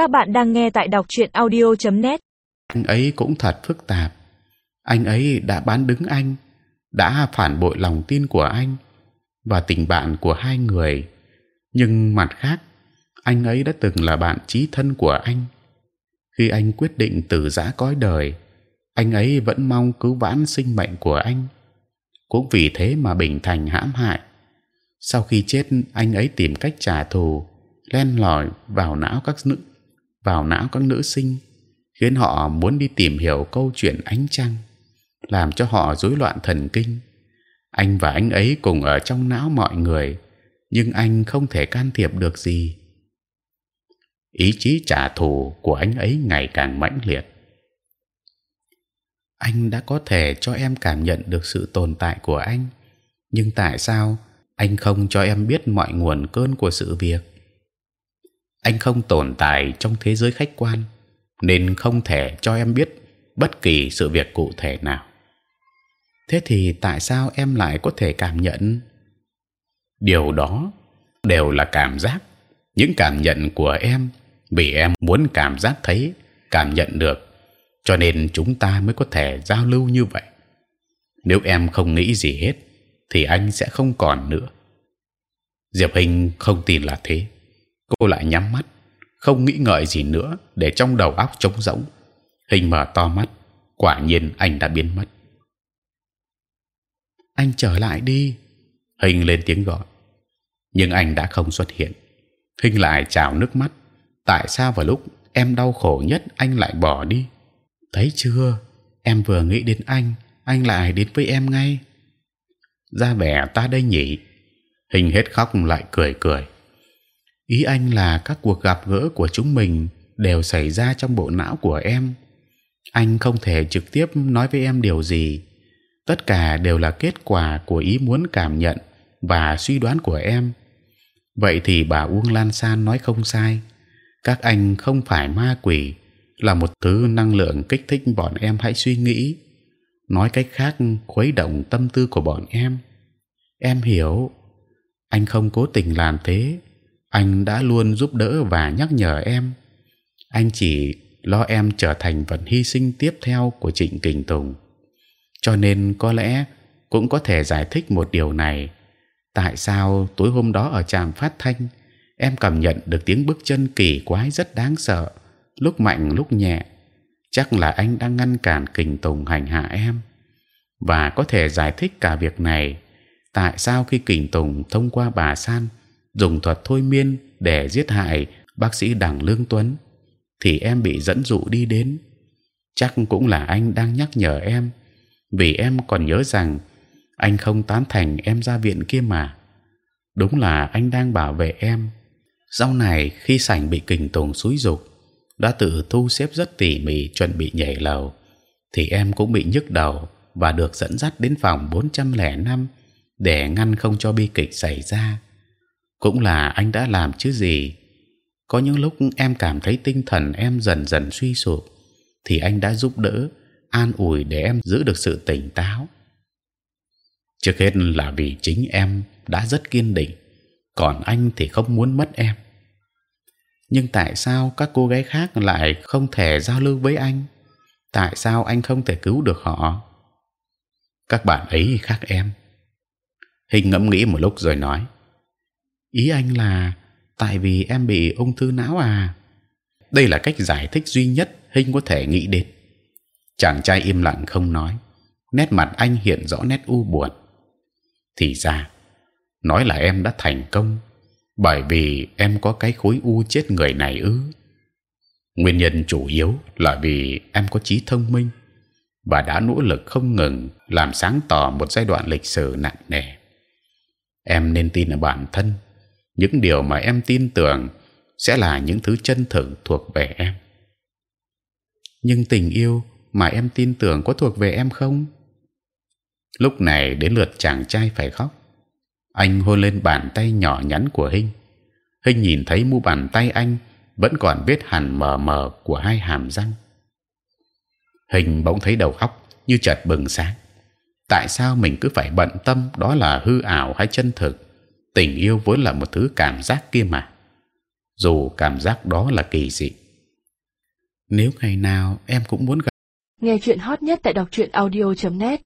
Các bạn đang nghe tại đọc truyện audio.net. Anh ấy cũng thật phức tạp. Anh ấy đã bán đứng anh, đã phản bội lòng tin của anh và tình bạn của hai người. Nhưng mặt khác, anh ấy đã từng là bạn chí thân của anh. Khi anh quyết định từ giã cõi đời, anh ấy vẫn mong cứu vãn sinh mệnh của anh. Cũng vì thế mà Bình Thành hãm hại. Sau khi chết, anh ấy tìm cách trả thù, len lỏi vào não các nữ, vào não các nữ sinh, khiến họ muốn đi tìm hiểu câu chuyện ánh trăng, làm cho họ rối loạn thần kinh. Anh và anh ấy cùng ở trong não mọi người, nhưng anh không thể can thiệp được gì. Ý chí trả thù của anh ấy ngày càng mãnh liệt. Anh đã có thể cho em cảm nhận được sự tồn tại của anh, nhưng tại sao anh không cho em biết mọi nguồn cơn của sự việc? Anh không tồn tại trong thế giới khách quan, nên không thể cho em biết bất kỳ sự việc cụ thể nào. Thế thì tại sao em lại có thể cảm nhận? Điều đó đều là cảm giác, những cảm nhận của em vì em muốn cảm giác thấy, cảm nhận được, cho nên chúng ta mới có thể giao lưu như vậy. Nếu em không nghĩ gì hết, thì anh sẽ không còn nữa. Diệp Hình không tin là thế. Cô lại nhắm mắt, không nghĩ ngợi gì nữa, để trong đầu óc trống rỗng. Hình mở to mắt, quả nhiên anh đã biến mất. Anh trở lại đi. Hình lên tiếng gọi, nhưng anh đã không xuất hiện. Hình lại trào nước mắt. Tại sao vào lúc em đau khổ nhất anh lại bỏ đi? Thấy chưa? Em vừa nghĩ đến anh, anh lại đến với em ngay. Ra vẻ ta đây nhỉ? Hình hết khóc lại cười cười. Ý anh là các cuộc gặp gỡ của chúng mình đều xảy ra trong bộ não của em. Anh không thể trực tiếp nói với em điều gì. Tất cả đều là kết quả của ý muốn cảm nhận và suy đoán của em. Vậy thì bà Uông Lan San nói không sai. Các anh không phải ma quỷ, là một thứ năng lượng kích thích bọn em hãy suy nghĩ. Nói cách khác, khuấy động tâm tư của bọn em. Em hiểu. Anh không cố tình làm thế. Anh đã luôn giúp đỡ và nhắc nhở em. Anh chỉ lo em trở thành vật hy sinh tiếp theo của Trịnh Kình Tùng. Cho nên có lẽ cũng có thể giải thích một điều này. Tại sao tối hôm đó ở trạm phát thanh em cảm nhận được tiếng bước chân kỳ quái rất đáng sợ, lúc mạnh lúc nhẹ. Chắc là anh đang ngăn cản Kình Tùng hành hạ em. Và có thể giải thích cả việc này. Tại sao khi Kình Tùng thông qua bà San dùng thuật thôi miên để giết hại bác sĩ Đặng Lương Tuấn, thì em bị dẫn dụ đi đến. Chắc cũng là anh đang nhắc nhở em, vì em còn nhớ rằng anh không tán thành em ra viện kia mà. Đúng là anh đang bảo vệ em. Sau này khi sảnh bị kình tùng xúi dục, đã tự thu xếp rất tỉ mỉ chuẩn bị nhảy lầu, thì em cũng bị nhức đầu và được dẫn dắt đến phòng 405 để ngăn không cho bi kịch xảy ra cũng là anh đã làm chứ gì. Có những lúc em cảm thấy tinh thần em dần dần suy sụp, thì anh đã giúp đỡ, an ủi để em giữ được sự tỉnh táo. Trước hết là vì chính em đã rất kiên định, còn anh thì không muốn mất em. Nhưng tại sao các cô gái khác lại không thể giao lưu với anh? Tại sao anh không thể cứu được họ? Các bạn ấy khác em. Hình ngẫm nghĩ một lúc rồi nói ý anh là, tại vì em bị ung thư não à? Đây là cách giải thích duy nhất hình có thể nghĩ đến. Chàng trai im lặng không nói. Nét mặt anh hiện rõ nét u buồn. Thì ra, nói là em đã thành công, bởi vì em có cái khối u chết người này ư. Nguyên nhân chủ yếu là vì em có trí thông minh và đã nỗ lực không ngừng làm sáng tỏ một giai đoạn lịch sử nặng nề. Em nên tin ở bản thân những điều mà em tin tưởng sẽ là những thứ chân thực thuộc về em. Nhưng tình yêu mà em tin tưởng có thuộc về em không? Lúc này đến lượt chàng trai phải khóc. Anh hôn lên bàn tay nhỏ nhắn của hinh. Hinh nhìn thấy mu bàn tay anh vẫn còn vết hằn mờ mờ của hai hàm răng. Hình bỗng thấy đầu óc như chợt bừng sáng. Tại sao mình cứ phải bận tâm đó là hư ảo hay chân thực? tình yêu vốn là một thứ cảm giác kia mà. Dù cảm giác đó là kỳ dị. Nếu ngày nào em cũng muốn gặp nghe chuyện hot nhất tại đọc truyện audio .net.